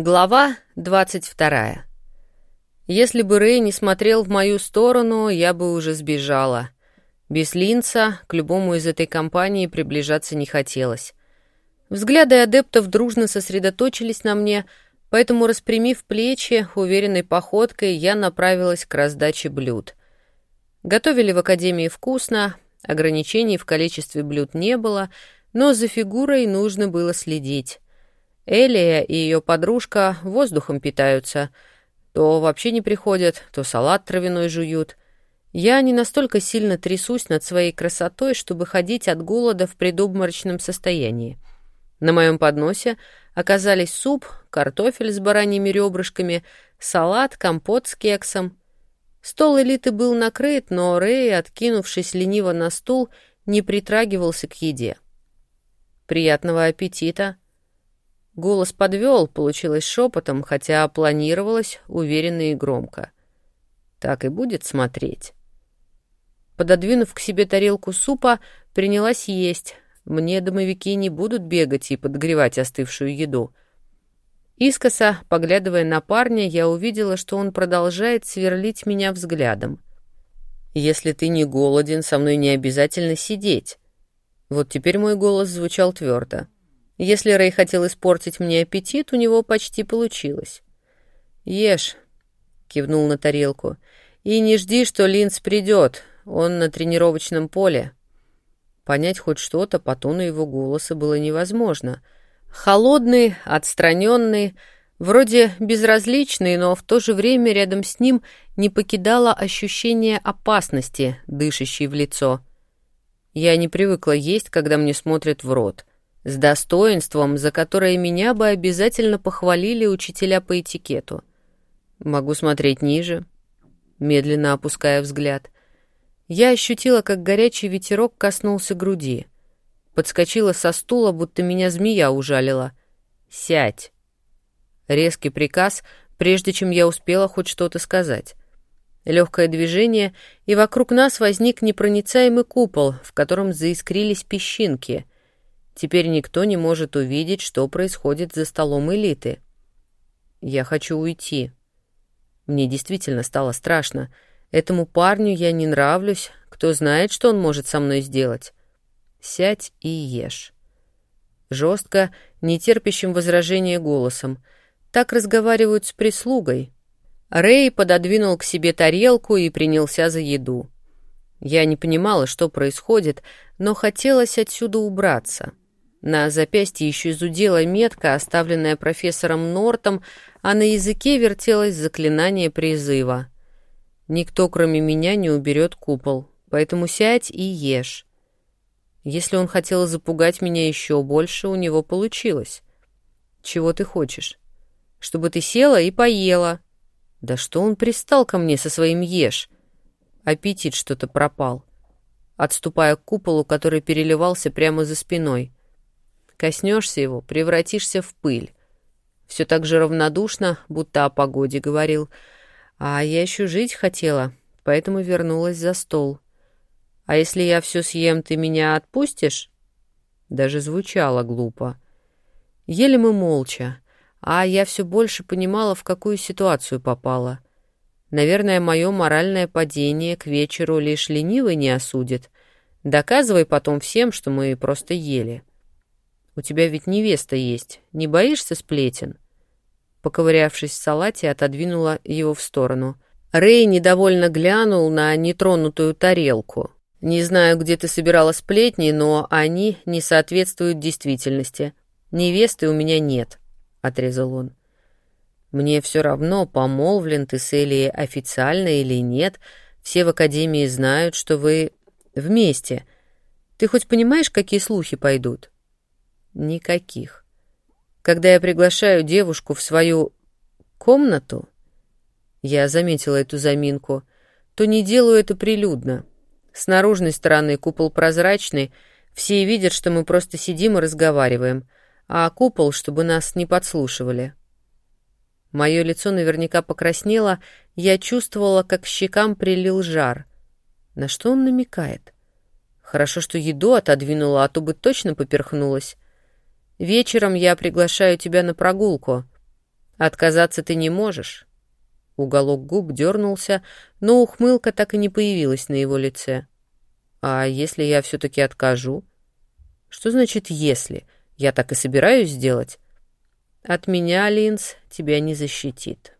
Глава 22. Если бы Рэй не смотрел в мою сторону, я бы уже сбежала. Без Линца к любому из этой компании приближаться не хотелось. Взгляды адептов дружно сосредоточились на мне, поэтому, распрямив плечи, уверенной походкой я направилась к раздаче блюд. Готовили в академии вкусно, ограничений в количестве блюд не было, но за фигурой нужно было следить. Элия и ее подружка воздухом питаются. То вообще не приходят, то салат травяной жуют. Я не настолько сильно трясусь над своей красотой, чтобы ходить от голода в предобморочном состоянии. На моем подносе оказались суп, картофель с бараньими ребрышками, салат, компот с кексом. Стол элиты был накрыт, но Рэй, откинувшись лениво на стул, не притрагивался к еде. «Приятного аппетита!» Голос подвел, получилось шепотом, хотя планировалось уверенно и громко. Так и будет смотреть. Пододвинув к себе тарелку супа, принялась есть. Мне домовики не будут бегать и подогревать остывшую еду. Искоса, поглядывая на парня, я увидела, что он продолжает сверлить меня взглядом. «Если ты не голоден, со мной не обязательно сидеть». Вот теперь мой голос звучал твердо. Если Рэй хотел испортить мне аппетит, у него почти получилось. «Ешь», — кивнул на тарелку, — «и не жди, что Линц придет, он на тренировочном поле». Понять хоть что-то по тону его голоса было невозможно. Холодный, отстраненный, вроде безразличный, но в то же время рядом с ним не покидало ощущение опасности, дышащей в лицо. Я не привыкла есть, когда мне смотрят в рот с достоинством, за которое меня бы обязательно похвалили учителя по этикету. Могу смотреть ниже, медленно опуская взгляд. Я ощутила, как горячий ветерок коснулся груди. Подскочила со стула, будто меня змея ужалила. «Сядь!» Резкий приказ, прежде чем я успела хоть что-то сказать. Легкое движение, и вокруг нас возник непроницаемый купол, в котором заискрились песчинки — Теперь никто не может увидеть, что происходит за столом элиты. Я хочу уйти. Мне действительно стало страшно. Этому парню я не нравлюсь. Кто знает, что он может со мной сделать? Сядь и ешь. Жестко, нетерпящим возражения голосом. Так разговаривают с прислугой. Рэй пододвинул к себе тарелку и принялся за еду. Я не понимала, что происходит, но хотелось отсюда убраться. На запястье еще изудела метка, оставленная профессором Нортом, а на языке вертелось заклинание призыва. Никто, кроме меня, не уберет купол, поэтому сядь и ешь. Если он хотел запугать меня еще больше, у него получилось. Чего ты хочешь? Чтобы ты села и поела. Да что он пристал ко мне со своим ешь? Аппетит что-то пропал. Отступая к куполу, который переливался прямо за спиной — Коснешься его, превратишься в пыль. Все так же равнодушно, будто о погоде говорил. А я еще жить хотела, поэтому вернулась за стол. А если я все съем, ты меня отпустишь? Даже звучало глупо. Ели мы молча, а я все больше понимала, в какую ситуацию попала. Наверное, мое моральное падение к вечеру лишь ленивый не осудит. Доказывай потом всем, что мы просто ели. У тебя ведь невеста есть. Не боишься сплетен?» Поковырявшись в салате, отодвинула его в сторону. Рэй недовольно глянул на нетронутую тарелку. «Не знаю, где ты собирала сплетни, но они не соответствуют действительности. Невесты у меня нет», — отрезал он. «Мне все равно, помолвлен ты с Элией официально или нет. Все в Академии знают, что вы вместе. Ты хоть понимаешь, какие слухи пойдут?» Никаких. Когда я приглашаю девушку в свою комнату, я заметила эту заминку, то не делаю это прилюдно. С наружной стороны купол прозрачный, все видят, что мы просто сидим и разговариваем, а купол, чтобы нас не подслушивали. Мое лицо наверняка покраснело, я чувствовала, как щекам прилил жар. На что он намекает? Хорошо, что еду отодвинула, а то бы точно поперхнулась. Вечером я приглашаю тебя на прогулку. Отказаться ты не можешь. Уголок губ дернулся, но ухмылка так и не появилась на его лице. А если я все-таки откажу? Что значит «если»? Я так и собираюсь сделать. От меня, Линз, тебя не защитит.